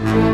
mm you.